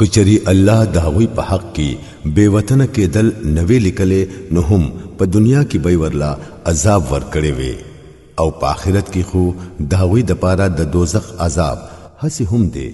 کچری الله داوی په حق کې بے وطن کې دل نوې لیکلې نو هم په دنیا کې به ورلا عذاب ور کړې وي او په آخرت کې خو داوی د پاره د دوزخ عذاب هسي هم دی